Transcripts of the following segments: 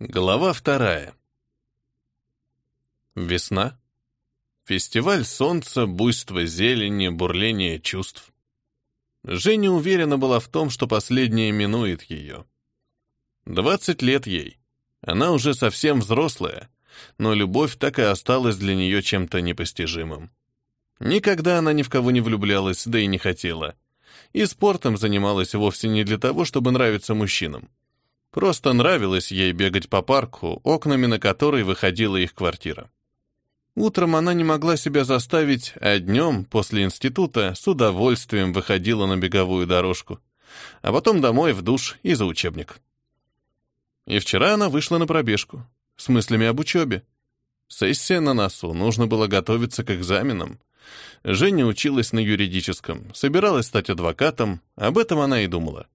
Глава вторая. Весна. Фестиваль солнца, буйство зелени, бурление чувств. Женя уверена была в том, что последнее минует ее. Двадцать лет ей. Она уже совсем взрослая, но любовь так и осталась для нее чем-то непостижимым. Никогда она ни в кого не влюблялась, да и не хотела. И спортом занималась вовсе не для того, чтобы нравиться мужчинам. Просто нравилось ей бегать по парку, окнами на который выходила их квартира. Утром она не могла себя заставить, а днем, после института, с удовольствием выходила на беговую дорожку. А потом домой, в душ и за учебник. И вчера она вышла на пробежку, с мыслями об учебе. Сессия на носу, нужно было готовиться к экзаменам. Женя училась на юридическом, собиралась стать адвокатом, об этом она и думала.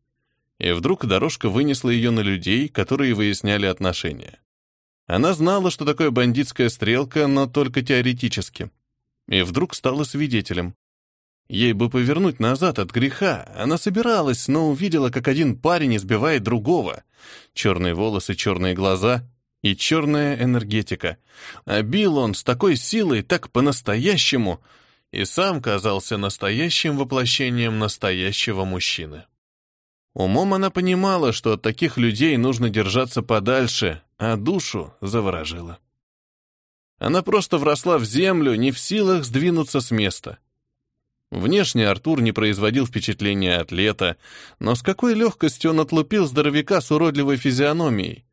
И вдруг дорожка вынесла ее на людей, которые выясняли отношения. Она знала, что такое бандитская стрелка, но только теоретически. И вдруг стала свидетелем. Ей бы повернуть назад от греха. Она собиралась, но увидела, как один парень избивает другого. Черные волосы, черные глаза и черная энергетика. А бил он с такой силой, так по-настоящему, и сам казался настоящим воплощением настоящего мужчины. Умом она понимала, что от таких людей нужно держаться подальше, а душу заворожила. Она просто вросла в землю, не в силах сдвинуться с места. Внешне Артур не производил впечатления атлета, но с какой легкостью он отлупил здоровяка с уродливой физиономией.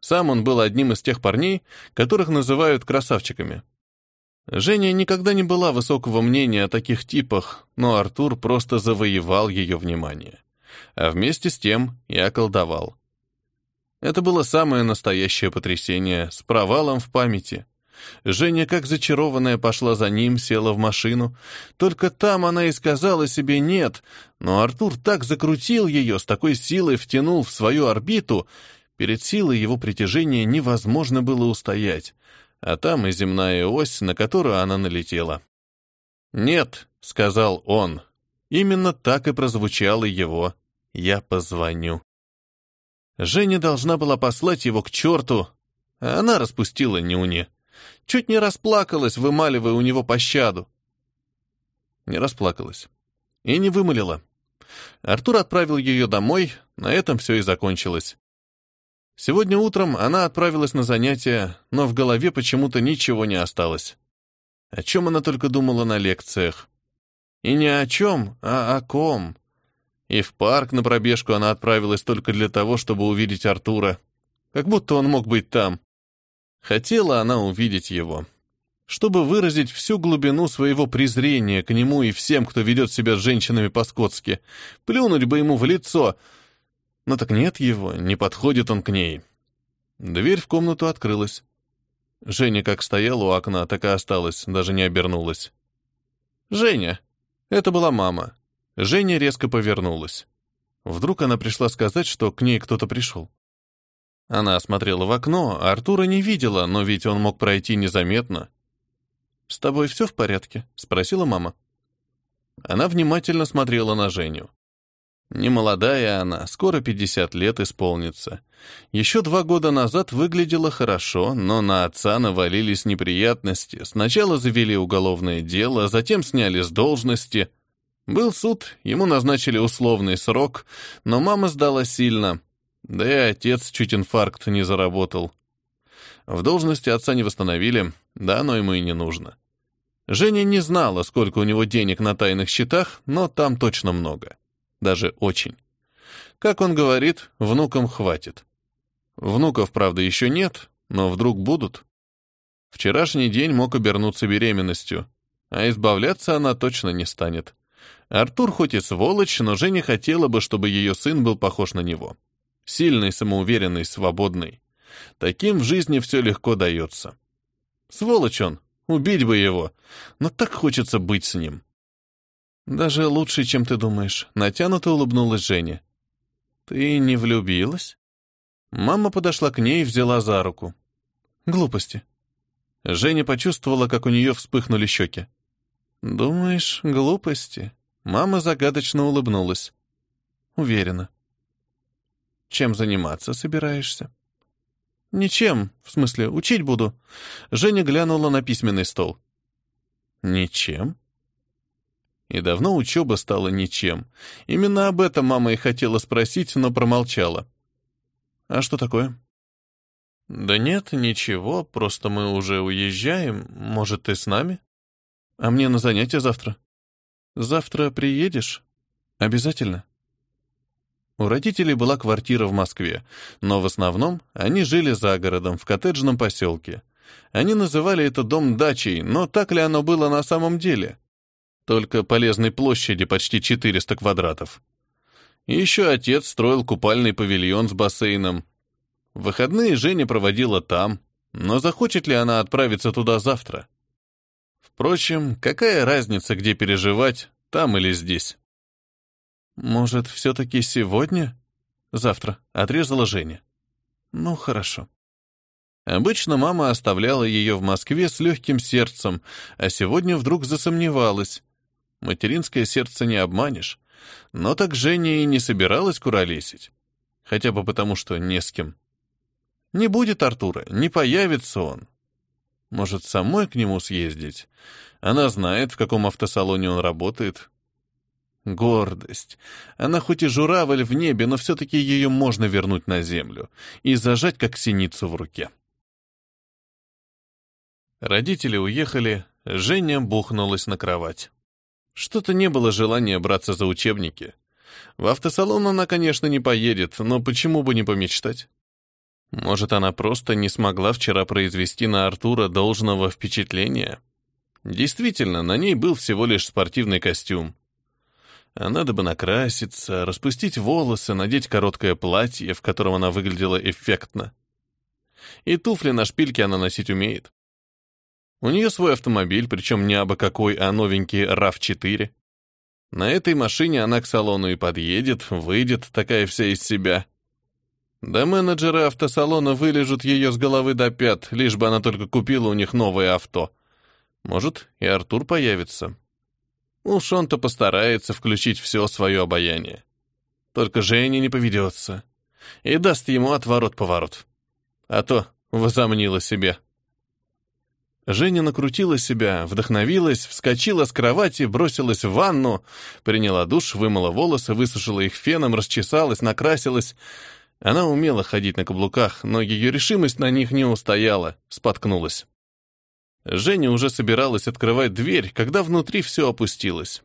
Сам он был одним из тех парней, которых называют красавчиками. Женя никогда не была высокого мнения о таких типах, но Артур просто завоевал ее внимание а вместе с тем и околдовал. Это было самое настоящее потрясение, с провалом в памяти. Женя, как зачарованная, пошла за ним, села в машину. Только там она и сказала себе «нет», но Артур так закрутил ее, с такой силой втянул в свою орбиту, перед силой его притяжения невозможно было устоять, а там и земная ось, на которую она налетела. «Нет», — сказал он, — именно так и прозвучало его я позвоню. Женя должна была послать его к черту, а она распустила нюни. Чуть не расплакалась, вымаливая у него пощаду. Не расплакалась. И не вымолила. Артур отправил ее домой, на этом все и закончилось. Сегодня утром она отправилась на занятия, но в голове почему-то ничего не осталось. О чем она только думала на лекциях. И не о чем, а о ком. И в парк на пробежку она отправилась только для того, чтобы увидеть Артура. Как будто он мог быть там. Хотела она увидеть его. Чтобы выразить всю глубину своего презрения к нему и всем, кто ведет себя с женщинами по-скотски. Плюнуть бы ему в лицо. Но так нет его, не подходит он к ней. Дверь в комнату открылась. Женя как стояла у окна, так и осталась, даже не обернулась. «Женя!» Это была мама. Женя резко повернулась. Вдруг она пришла сказать, что к ней кто-то пришел. Она смотрела в окно, а Артура не видела, но ведь он мог пройти незаметно. «С тобой все в порядке?» — спросила мама. Она внимательно смотрела на Женю. Немолодая она, скоро 50 лет исполнится. Еще два года назад выглядела хорошо, но на отца навалились неприятности. Сначала завели уголовное дело, затем сняли с должности, был суд, ему назначили условный срок, но мама сдала сильно, да и отец чуть инфаркт не заработал. В должности отца не восстановили, да оно ему и не нужно. Женя не знала, сколько у него денег на тайных счетах, но там точно много. Даже очень. Как он говорит, внукам хватит. Внуков, правда, еще нет, но вдруг будут. Вчерашний день мог обернуться беременностью, а избавляться она точно не станет. Артур хоть и сволочь, но Женя хотела бы, чтобы ее сын был похож на него. Сильный, самоуверенный, свободный. Таким в жизни все легко дается. Сволочь он, убить бы его, но так хочется быть с ним. Даже лучше, чем ты думаешь, натянуто улыбнулась Женя. Ты не влюбилась? Мама подошла к ней и взяла за руку. Глупости. Женя почувствовала, как у нее вспыхнули щеки. «Думаешь, глупости?» Мама загадочно улыбнулась. Уверена. Чем заниматься собираешься? «Ничем, в смысле, учить буду». Женя глянула на письменный стол. «Ничем?» И давно учеба стала ничем. Именно об этом мама и хотела спросить, но промолчала. «А что такое?» «Да нет, ничего, просто мы уже уезжаем. Может, ты с нами? А мне на занятия завтра?» «Завтра приедешь? Обязательно?» У родителей была квартира в Москве, но в основном они жили за городом, в коттеджном поселке. Они называли это дом дачей, но так ли оно было на самом деле? Только полезной площади почти 400 квадратов. И еще отец строил купальный павильон с бассейном. В выходные Женя проводила там, но захочет ли она отправиться туда завтра? Впрочем, какая разница, где переживать, там или здесь? «Может, все-таки сегодня?» «Завтра», — отрезала Женя. «Ну, хорошо». Обычно мама оставляла ее в Москве с легким сердцем, а сегодня вдруг засомневалась. Материнское сердце не обманешь. Но так Женя и не собиралась куролесить. Хотя бы потому, что не с кем. Не будет Артура, не появится он. Может, самой к нему съездить? Она знает, в каком автосалоне он работает, Гордость. Она хоть и журавль в небе, но все-таки ее можно вернуть на землю и зажать, как синицу в руке. Родители уехали, Женя бухнулась на кровать. Что-то не было желания браться за учебники. В автосалон она, конечно, не поедет, но почему бы не помечтать? Может, она просто не смогла вчера произвести на Артура должного впечатления? Действительно, на ней был всего лишь спортивный костюм. А надо бы накраситься, распустить волосы, надеть короткое платье, в котором она выглядела эффектно. И туфли на шпильке она носить умеет. У нее свой автомобиль, причем не абы какой, а новенький RAV4. На этой машине она к салону и подъедет, выйдет, такая вся из себя. Да менеджеры автосалона вылежут ее с головы до пят, лишь бы она только купила у них новое авто. Может, и Артур появится. Уж он-то постарается включить все свое обаяние. Только Женя не поведется. И даст ему отворот-поворот. А то возомнила себе. Женя накрутила себя, вдохновилась, вскочила с кровати, бросилась в ванну, приняла душ, вымыла волосы, высушила их феном, расчесалась, накрасилась. Она умела ходить на каблуках, но ее решимость на них не устояла, споткнулась. Женя уже собиралась открывать дверь, когда внутри все опустилось.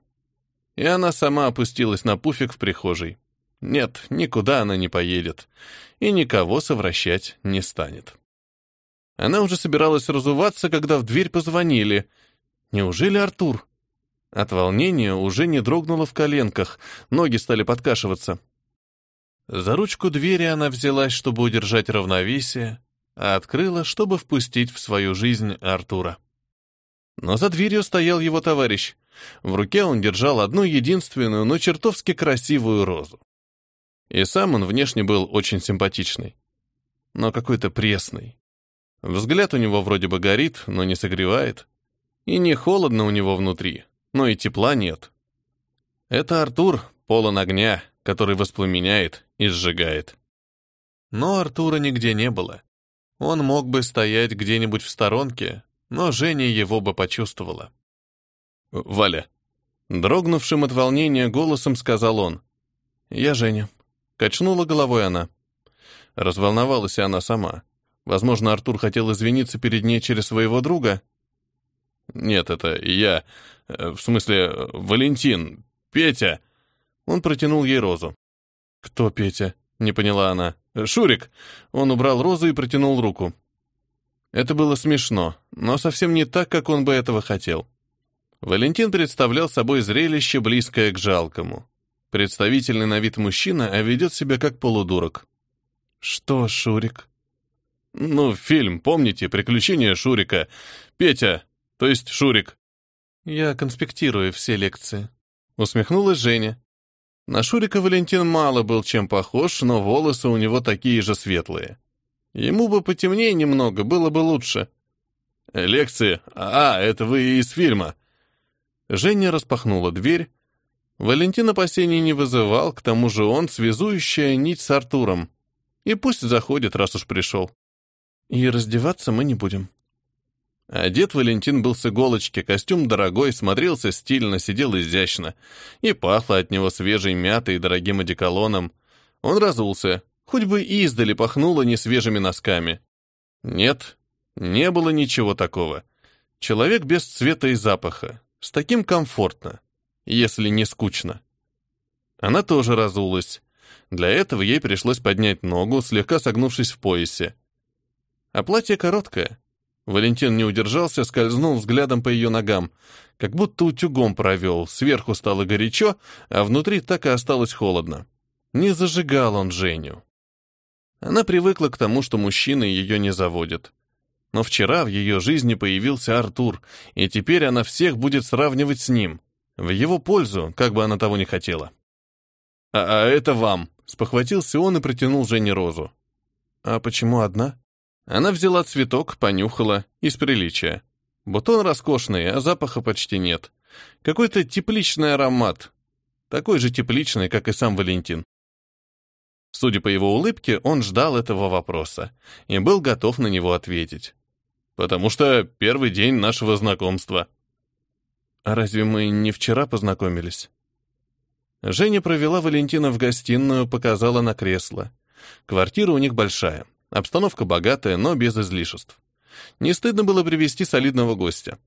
И она сама опустилась на пуфик в прихожей. Нет, никуда она не поедет. И никого совращать не станет. Она уже собиралась разуваться, когда в дверь позвонили. Неужели Артур? От волнения уже не дрогнула в коленках, ноги стали подкашиваться. За ручку двери она взялась, чтобы удержать равновесие, а открыла, чтобы впустить в свою жизнь Артура. Но за дверью стоял его товарищ. В руке он держал одну единственную, но чертовски красивую розу. И сам он внешне был очень симпатичный, но какой-то пресный. Взгляд у него вроде бы горит, но не согревает. И не холодно у него внутри, но и тепла нет. Это Артур, полон огня, который воспламеняет и сжигает. Но Артура нигде не было. Он мог бы стоять где-нибудь в сторонке, но Женя его бы почувствовала. «Валя», — дрогнувшим от волнения голосом сказал он. «Я Женя», — качнула головой она. Разволновалась она сама. Возможно, Артур хотел извиниться перед ней через своего друга. «Нет, это я. В смысле, Валентин. Петя». Он протянул ей розу. «Кто Петя?» — не поняла она. «Шурик!» Он убрал розу и протянул руку. Это было смешно, но совсем не так, как он бы этого хотел. Валентин представлял собой зрелище, близкое к жалкому. Представительный на вид мужчина, а ведет себя как полудурок. «Что, Шурик?» «Ну, фильм, помните, «Приключения Шурика». Петя, то есть Шурик». «Я конспектирую все лекции», — усмехнулась Женя. На Шурика Валентин мало был чем похож, но волосы у него такие же светлые. Ему бы потемнее немного, было бы лучше. Лекции? А, это вы из фильма. Женя распахнула дверь. Валентин опасений не вызывал, к тому же он связующая нить с Артуром. И пусть заходит, раз уж пришел. И раздеваться мы не будем. Одет Валентин был с иголочки, костюм дорогой, смотрелся стильно, сидел изящно. И пахло от него свежей мятой и дорогим одеколоном. Он разулся, хоть бы издали пахнуло несвежими носками. Нет, не было ничего такого. Человек без цвета и запаха, с таким комфортно, если не скучно. Она тоже разулась. Для этого ей пришлось поднять ногу, слегка согнувшись в поясе. А платье короткое. Валентин не удержался, скользнул взглядом по ее ногам, как будто утюгом провел, сверху стало горячо, а внутри так и осталось холодно. Не зажигал он Женю. Она привыкла к тому, что мужчины ее не заводят. Но вчера в ее жизни появился Артур, и теперь она всех будет сравнивать с ним. В его пользу, как бы она того не хотела. «А, а это вам», — спохватился он и протянул Жене розу. «А почему одна?» Она взяла цветок, понюхала, из приличия. Бутон роскошный, а запаха почти нет. Какой-то тепличный аромат. Такой же тепличный, как и сам Валентин. Судя по его улыбке, он ждал этого вопроса и был готов на него ответить. «Потому что первый день нашего знакомства». «А разве мы не вчера познакомились?» Женя провела Валентина в гостиную, показала на кресло. Квартира у них большая, обстановка богатая, но без излишеств. Не стыдно было привести солидного гостя.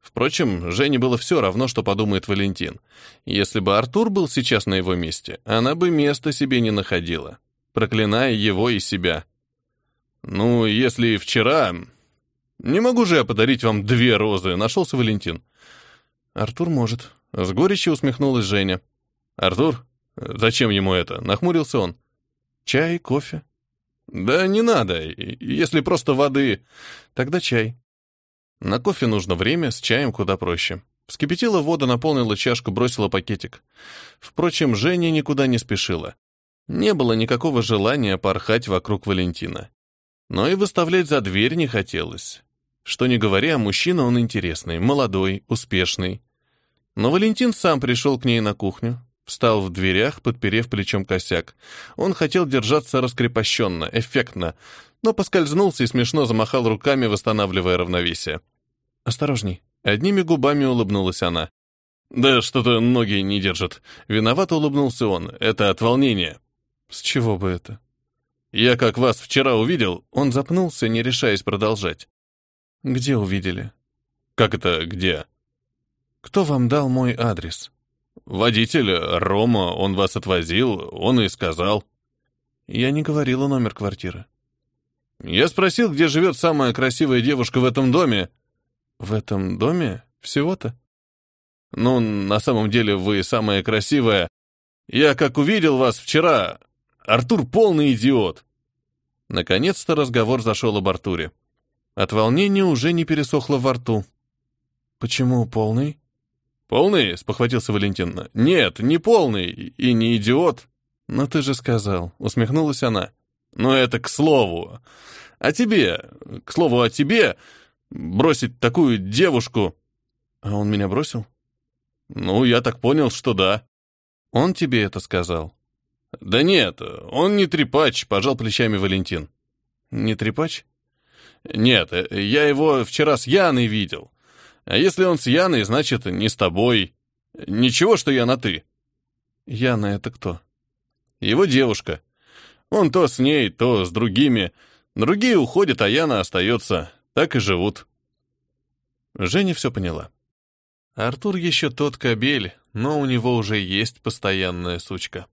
Впрочем, Жене было все равно, что подумает Валентин. Если бы Артур был сейчас на его месте, она бы места себе не находила, проклиная его и себя. «Ну, если вчера...» «Не могу же я подарить вам две розы», — нашелся Валентин. «Артур может», — с горечью усмехнулась Женя. «Артур? Зачем ему это?» — нахмурился он. «Чай, кофе?» «Да не надо, если просто воды. Тогда чай». На кофе нужно время, с чаем куда проще. Вскипятила воду, наполнила чашку, бросила пакетик. Впрочем, Женя никуда не спешила. Не было никакого желания порхать вокруг Валентина. Но и выставлять за дверь не хотелось. Что не говоря, мужчина он интересный, молодой, успешный. Но Валентин сам пришел к ней на кухню, встал в дверях, подперев плечом косяк. Он хотел держаться раскрепощенно, эффектно, но поскользнулся и смешно замахал руками, восстанавливая равновесие. «Осторожней». Одними губами улыбнулась она. «Да что-то ноги не держат». Виновато улыбнулся он. «Это от волнения». «С чего бы это?» «Я как вас вчера увидел...» Он запнулся, не решаясь продолжать. «Где увидели?» «Как это где?» «Кто вам дал мой адрес?» «Водитель, Рома, он вас отвозил, он и сказал». «Я не говорила номер квартиры». «Я спросил, где живет самая красивая девушка в этом доме». В этом доме? Всего-то? Ну, на самом деле вы самая красивая. Я как увидел вас вчера, Артур полный идиот. Наконец-то разговор зашел об Артуре. От волнения уже не пересохло во рту. Почему полный? Полный, спохватился Валентин. Нет, не полный и не идиот. Но ты же сказал, усмехнулась она. Но это к слову. А тебе, к слову о тебе, Бросить такую девушку...» «А он меня бросил?» «Ну, я так понял, что да». «Он тебе это сказал?» «Да нет, он не трепач», — пожал плечами Валентин. «Не трепач?» «Нет, я его вчера с Яной видел. А если он с Яной, значит, не с тобой. Ничего, что я на «ты». «Яна — это кто?» «Его девушка. Он то с ней, то с другими. Другие уходят, а Яна остается. Так и живут. Женя все поняла. Артур еще тот кобель, но у него уже есть постоянная сучка.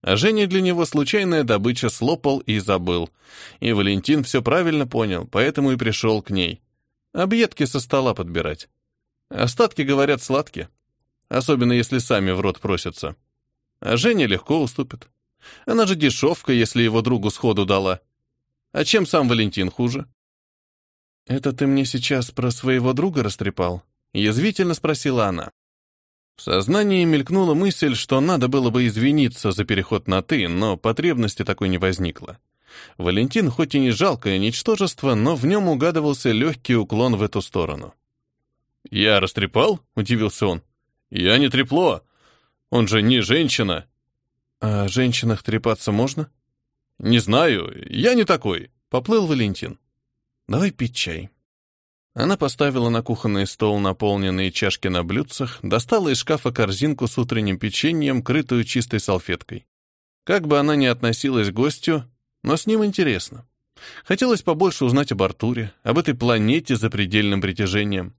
А Женя для него случайная добыча слопал и забыл. И Валентин все правильно понял, поэтому и пришел к ней. Объедки со стола подбирать. Остатки, говорят, сладкие. Особенно, если сами в рот просятся. А Женя легко уступит. Она же дешевка, если его другу сходу дала. А чем сам Валентин хуже? «Это ты мне сейчас про своего друга растрепал?» — язвительно спросила она. В сознании мелькнула мысль, что надо было бы извиниться за переход на «ты», но потребности такой не возникло. Валентин хоть и не жалкое ничтожество, но в нем угадывался легкий уклон в эту сторону. «Я растрепал?» — удивился он. «Я не трепло. Он же не женщина». «А о женщинах трепаться можно?» «Не знаю. Я не такой», — поплыл Валентин. Давай пить чай. Она поставила на кухонный стол наполненные чашки на блюдцах, достала из шкафа корзинку с утренним печеньем, крытую чистой салфеткой. Как бы она ни относилась к гостю, но с ним интересно. Хотелось побольше узнать об Артуре, об этой планете за предельным притяжением.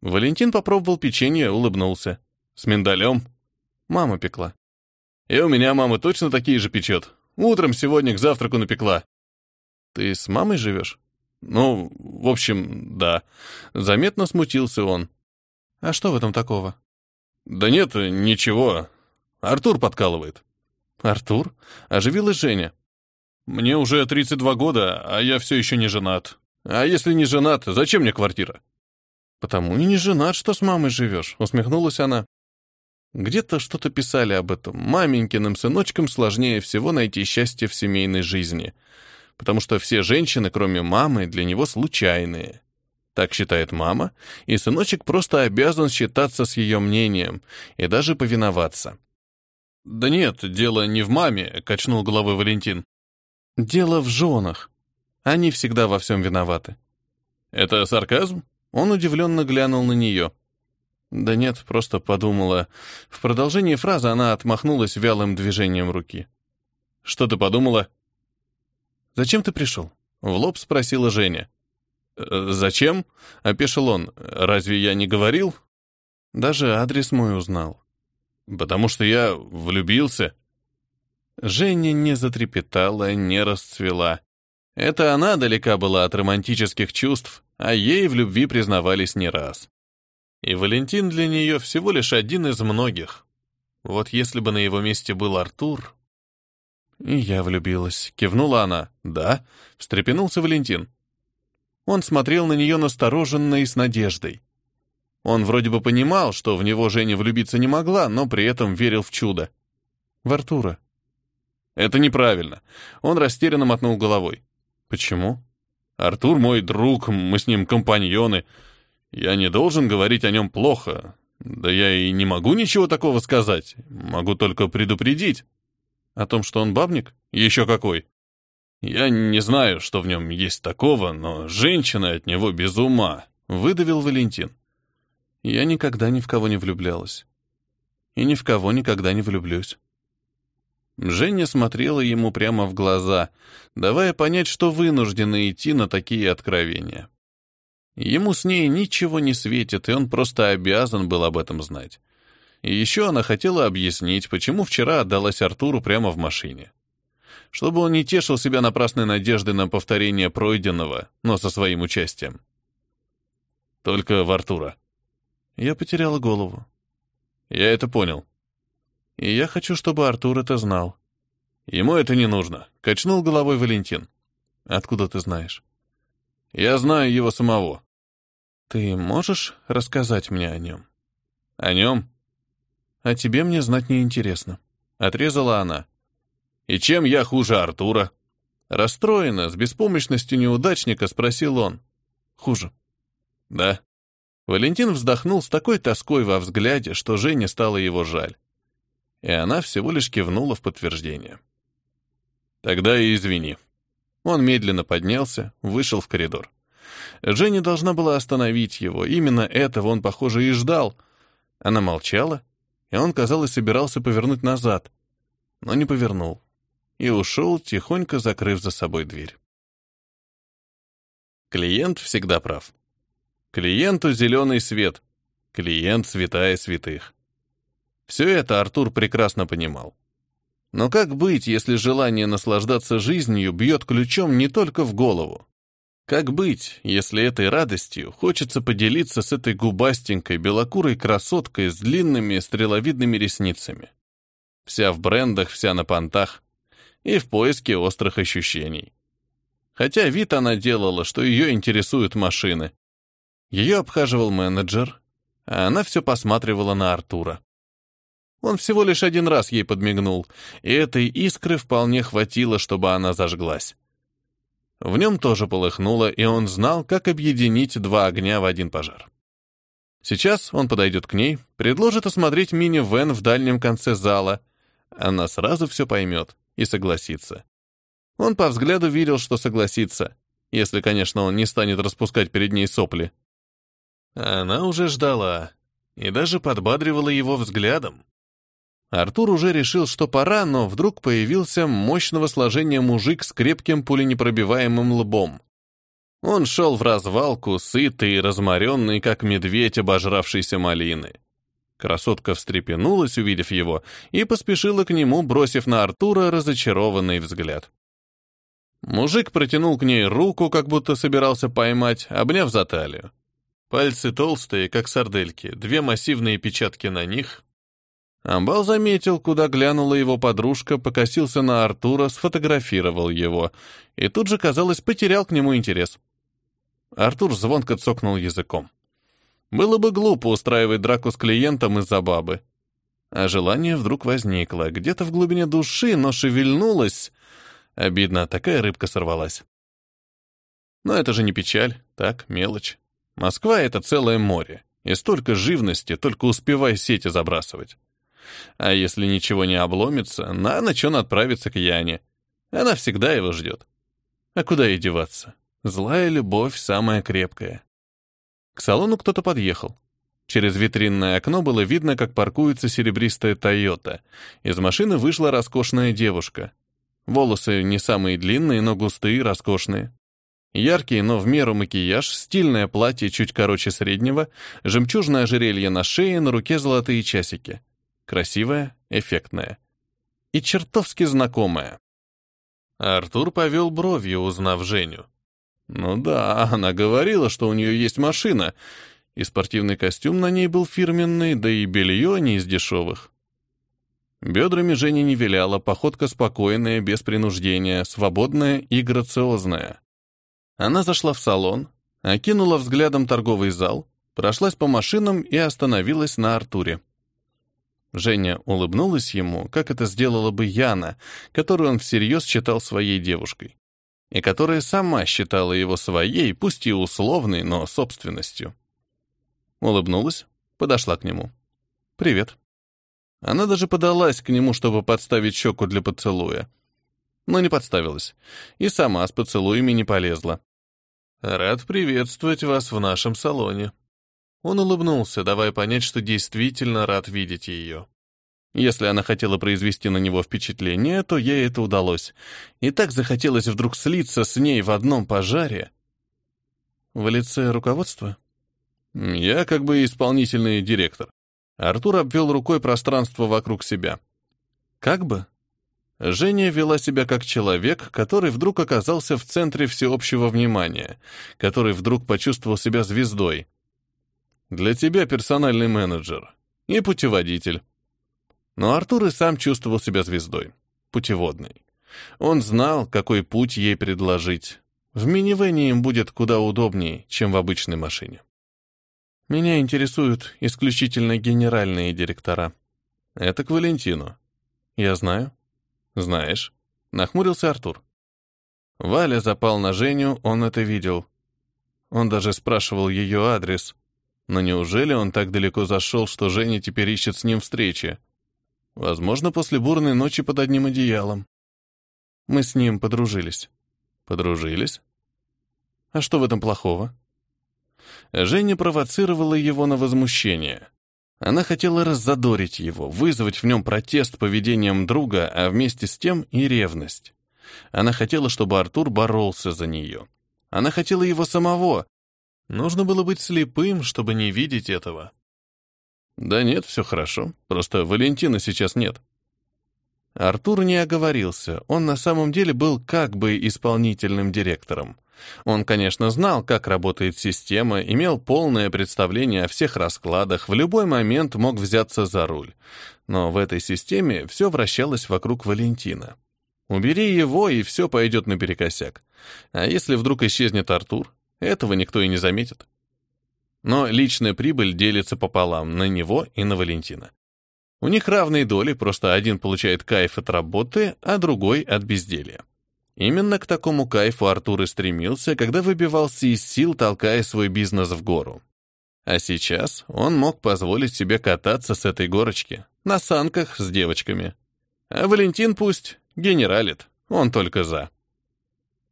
Валентин попробовал печенье, улыбнулся. С миндалем. Мама пекла. И у меня мама точно такие же печет. Утром сегодня к завтраку напекла. Ты с мамой живешь? Ну, в общем, да. Заметно смутился он. А что в этом такого? Да нет, ничего. Артур подкалывает. Артур? Оживилась Женя. Мне уже 32 года, а я все еще не женат. А если не женат, зачем мне квартира? Потому и не женат, что с мамой живешь, усмехнулась она. Где-то что-то писали об этом. Маменькиным сыночкам сложнее всего найти счастье в семейной жизни — потому что все женщины, кроме мамы, для него случайные. Так считает мама, и сыночек просто обязан считаться с ее мнением и даже повиноваться. «Да нет, дело не в маме», — качнул головой Валентин. «Дело в женах. Они всегда во всем виноваты». «Это сарказм?» Он удивленно глянул на нее. Да нет, просто подумала. В продолжении фразы она отмахнулась вялым движением руки. «Что ты подумала?» «Зачем ты пришел?» — в лоб спросила Женя. «Э, «Зачем?» — опешил он. «Разве я не говорил?» Даже адрес мой узнал. «Потому что я влюбился». Женя не затрепетала, не расцвела. Это она далека была от романтических чувств, а ей в любви признавались не раз. И Валентин для нее всего лишь один из многих. Вот если бы на его месте был Артур, «И я влюбилась», — кивнула она. «Да», — встрепенулся Валентин. Он смотрел на нее настороженно и с надеждой. Он вроде бы понимал, что в него Женя влюбиться не могла, но при этом верил в чудо. В Артура. «Это неправильно». Он растерянно мотнул головой. «Почему?» «Артур мой друг, мы с ним компаньоны. Я не должен говорить о нем плохо. Да я и не могу ничего такого сказать. Могу только предупредить». О том, что он бабник? Еще какой. Я не знаю, что в нем есть такого, но женщина от него без ума, выдавил Валентин. Я никогда ни в кого не влюблялась. И ни в кого никогда не влюблюсь. Женя смотрела ему прямо в глаза, давая понять, что вынуждена идти на такие откровения. Ему с ней ничего не светит, и он просто обязан был об этом знать. И еще она хотела объяснить, почему вчера отдалась Артуру прямо в машине. Чтобы он не тешил себя напрасной надеждой на повторение пройденного, но со своим участием. Только в Артура. Я потеряла голову. Я это понял. И я хочу, чтобы Артур это знал. Ему это не нужно, качнул головой Валентин. Откуда ты знаешь? Я знаю его самого. Ты можешь рассказать мне о нем? О нем? А тебе мне знать не интересно. Отрезала она. И чем я хуже Артура? Расстроенно, с беспомощностью неудачника спросил он. Хуже. Да. Валентин вздохнул с такой тоской во взгляде, что Жене стало его жаль. И она всего лишь кивнула в подтверждение. Тогда и извини. Он медленно поднялся, вышел в коридор. Женя должна была остановить его. Именно этого он, похоже, и ждал. Она молчала, и он, казалось, собирался повернуть назад, но не повернул и ушел, тихонько закрыв за собой дверь. Клиент всегда прав. Клиенту зеленый свет, клиент святая святых. Все это Артур прекрасно понимал. Но как быть, если желание наслаждаться жизнью бьет ключом не только в голову? Как быть, если этой радостью хочется поделиться с этой губастенькой белокурой красоткой с длинными стреловидными ресницами? Вся в брендах, вся на понтах и в поиске острых ощущений. Хотя вид она делала, что ее интересуют машины. Ее обхаживал менеджер, а она все посматривала на Артура. Он всего лишь один раз ей подмигнул, и этой искры вполне хватило, чтобы она зажглась. В нем тоже полыхнуло, и он знал, как объединить два огня в один пожар. Сейчас он подойдет к ней, предложит осмотреть мини-вен в дальнем конце зала. Она сразу все поймет и согласится. Он по взгляду видел, что согласится. если, конечно, он не станет распускать перед ней сопли. Она уже ждала и даже подбадривала его взглядом. Артур уже решил, что пора, но вдруг появился мощного сложения мужик с крепким пуленепробиваемым лбом. Он шел в развалку, сытый и разморенный, как медведь, обожравшийся малины. Красотка встрепенулась, увидев его, и поспешила к нему, бросив на Артура разочарованный взгляд. Мужик протянул к ней руку, как будто собирался поймать, обняв за талию. Пальцы толстые, как сардельки, две массивные печатки на них. Амбал заметил, куда глянула его подружка, покосился на Артура, сфотографировал его и тут же, казалось, потерял к нему интерес. Артур звонко цокнул языком. Было бы глупо устраивать драку с клиентом из-за бабы. А желание вдруг возникло, где-то в глубине души, но шевельнулось. Обидно, такая рыбка сорвалась. Но это же не печаль, так, мелочь. Москва — это целое море, и столько живности, только успевай сети забрасывать. А если ничего не обломится, на ночь он отправится к Яне. Она всегда его ждет. А куда ей деваться? Злая любовь самая крепкая. К салону кто-то подъехал. Через витринное окно было видно, как паркуется серебристая «Тойота». Из машины вышла роскошная девушка. Волосы не самые длинные, но густые, роскошные. Яркий, но в меру макияж, стильное платье чуть короче среднего, жемчужное ожерелье на шее, на руке золотые часики. Красивая, эффектная. И чертовски знакомая. Артур повел бровью, узнав Женю. Ну да, она говорила, что у нее есть машина, и спортивный костюм на ней был фирменный, да и белье не из дешевых. Бедрами Женя не виляла, походка спокойная, без принуждения, свободная и грациозная. Она зашла в салон, окинула взглядом торговый зал, прошлась по машинам и остановилась на Артуре. Женя улыбнулась ему, как это сделала бы Яна, которую он всерьез считал своей девушкой, и которая сама считала его своей, пусть и условной, но собственностью. Улыбнулась, подошла к нему. «Привет». Она даже подалась к нему, чтобы подставить щеку для поцелуя. Но не подставилась, и сама с поцелуями не полезла. «Рад приветствовать вас в нашем салоне». Он улыбнулся, давая понять, что действительно рад видеть ее. Если она хотела произвести на него впечатление, то ей это удалось. И так захотелось вдруг слиться с ней в одном пожаре. В лице руководства? Я как бы исполнительный директор. Артур обвел рукой пространство вокруг себя. Как бы? Женя вела себя как человек, который вдруг оказался в центре всеобщего внимания, который вдруг почувствовал себя звездой. Для тебя персональный менеджер и путеводитель. Но Артур и сам чувствовал себя звездой, путеводной. Он знал, какой путь ей предложить. В минивэне им будет куда удобнее, чем в обычной машине. Меня интересуют исключительно генеральные директора. Это к Валентину. Я знаю. «Знаешь», — нахмурился Артур. Валя запал на Женю, он это видел. Он даже спрашивал ее адрес. Но неужели он так далеко зашел, что Женя теперь ищет с ним встречи? Возможно, после бурной ночи под одним одеялом. Мы с ним подружились. Подружились? А что в этом плохого? Женя провоцировала его на возмущение. Она хотела раззадорить его, вызвать в нем протест поведением друга, а вместе с тем и ревность. Она хотела, чтобы Артур боролся за нее. Она хотела его самого. Нужно было быть слепым, чтобы не видеть этого. Да нет, все хорошо. Просто Валентина сейчас нет. Артур не оговорился. Он на самом деле был как бы исполнительным директором. Он, конечно, знал, как работает система, имел полное представление о всех раскладах, в любой момент мог взяться за руль. Но в этой системе все вращалось вокруг Валентина. Убери его, и все пойдет наперекосяк. А если вдруг исчезнет Артур, этого никто и не заметит. Но личная прибыль делится пополам на него и на Валентина. У них равные доли, просто один получает кайф от работы, а другой от безделья. Именно к такому кайфу Артур и стремился, когда выбивался из сил, толкая свой бизнес в гору. А сейчас он мог позволить себе кататься с этой горочки, на санках с девочками. А Валентин пусть генералит, он только за.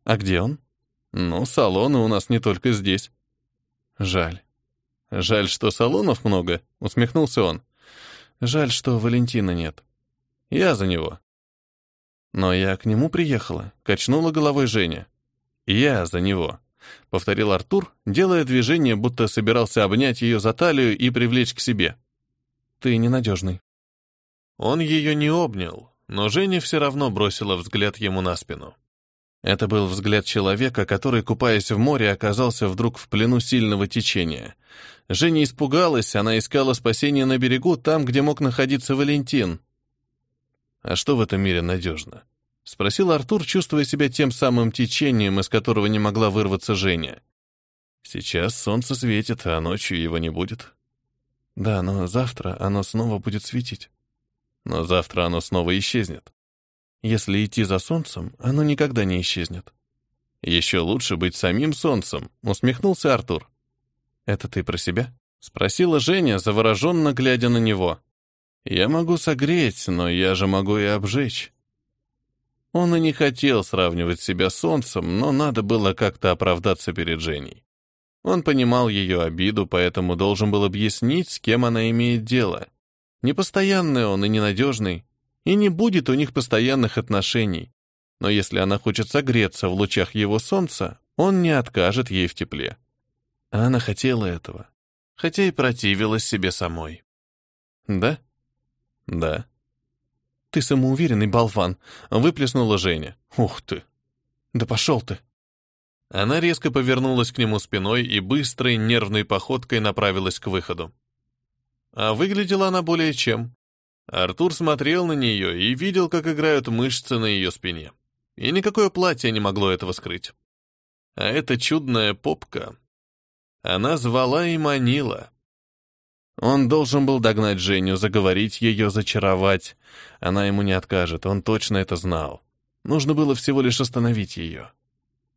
А где он? Ну, салоны у нас не только здесь. Жаль. Жаль, что салонов много, усмехнулся он. Жаль, что Валентина нет. Я за него. Но я к нему приехала, качнула головой Женя. Я за него, повторил Артур, делая движение, будто собирался обнять ее за талию и привлечь к себе. Ты ненадежный. Он ее не обнял, но Женя все равно бросила взгляд ему на спину. Это был взгляд человека, который, купаясь в море, оказался вдруг в плену сильного течения. Женя испугалась, она искала спасения на берегу, там, где мог находиться Валентин. «А что в этом мире надежно?» — спросил Артур, чувствуя себя тем самым течением, из которого не могла вырваться Женя. «Сейчас солнце светит, а ночью его не будет». «Да, но завтра оно снова будет светить». «Но завтра оно снова исчезнет». Если идти за солнцем, оно никогда не исчезнет. Еще лучше быть самим солнцем, усмехнулся Артур. Это ты про себя? Спросила Женя, завороженно глядя на него. Я могу согреть, но я же могу и обжечь. Он и не хотел сравнивать себя с солнцем, но надо было как-то оправдаться перед Женей. Он понимал ее обиду, поэтому должен был объяснить, с кем она имеет дело. Непостоянный он и ненадежный, и не будет у них постоянных отношений. Но если она хочет согреться в лучах его солнца, он не откажет ей в тепле. А она хотела этого, хотя и противилась себе самой. «Да?» «Да». «Ты самоуверенный болван», — выплеснула Женя. «Ух ты! Да пошел ты!» Она резко повернулась к нему спиной и быстрой, нервной походкой направилась к выходу. А выглядела она более чем. Артур смотрел на нее и видел, как играют мышцы на ее спине. И никакое платье не могло этого скрыть. А эта чудная попка... Она звала и манила. Он должен был догнать Женю, заговорить ее, зачаровать. Она ему не откажет, он точно это знал. Нужно было всего лишь остановить ее.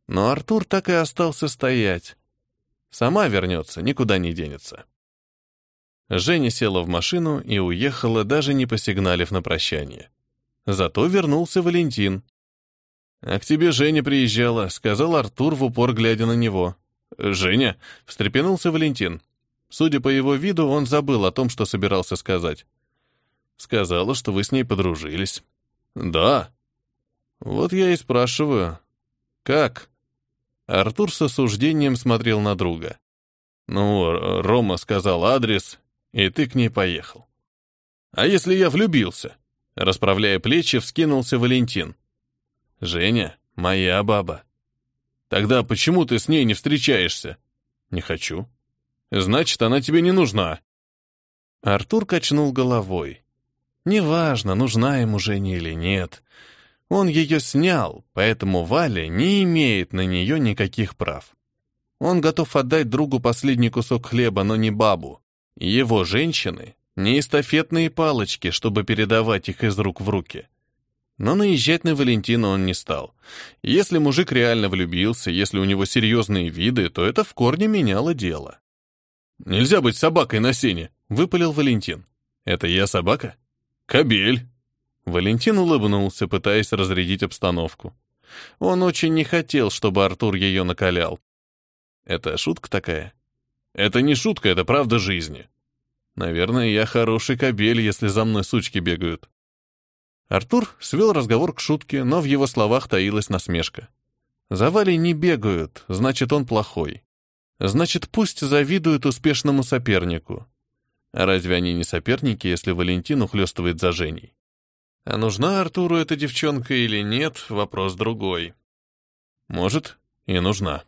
Но Артур так и остался стоять. Сама вернется, никуда не денется. Женя села в машину и уехала, даже не посигналив на прощание. Зато вернулся Валентин. «А к тебе Женя приезжала», — сказал Артур в упор, глядя на него. «Женя?» — встрепенулся Валентин. Судя по его виду, он забыл о том, что собирался сказать. «Сказала, что вы с ней подружились». «Да». «Вот я и спрашиваю. Как?» Артур с осуждением смотрел на друга. «Ну, Рома сказал адрес, и ты к ней поехал. А если я влюбился? Расправляя плечи, вскинулся Валентин. Женя, моя баба. Тогда почему ты с ней не встречаешься? Не хочу. Значит, она тебе не нужна. Артур качнул головой. Неважно, нужна ему Женя или нет. Он ее снял, поэтому Валя не имеет на нее никаких прав. Он готов отдать другу последний кусок хлеба, но не бабу. Его женщины — не эстафетные палочки, чтобы передавать их из рук в руки. Но наезжать на Валентина он не стал. Если мужик реально влюбился, если у него серьезные виды, то это в корне меняло дело. «Нельзя быть собакой на сене», — выпалил Валентин. «Это я собака?» «Кобель». Валентин улыбнулся, пытаясь разрядить обстановку. Он очень не хотел, чтобы Артур ее накалял. «Это шутка такая?» Это не шутка, это правда жизни. Наверное, я хороший кобель, если за мной сучки бегают. Артур свел разговор к шутке, но в его словах таилась насмешка. За Валей не бегают, значит, он плохой. Значит, пусть завидуют успешному сопернику. А разве они не соперники, если Валентин ухлёстывает за Женей? А нужна Артуру эта девчонка или нет, вопрос другой. Может, и нужна.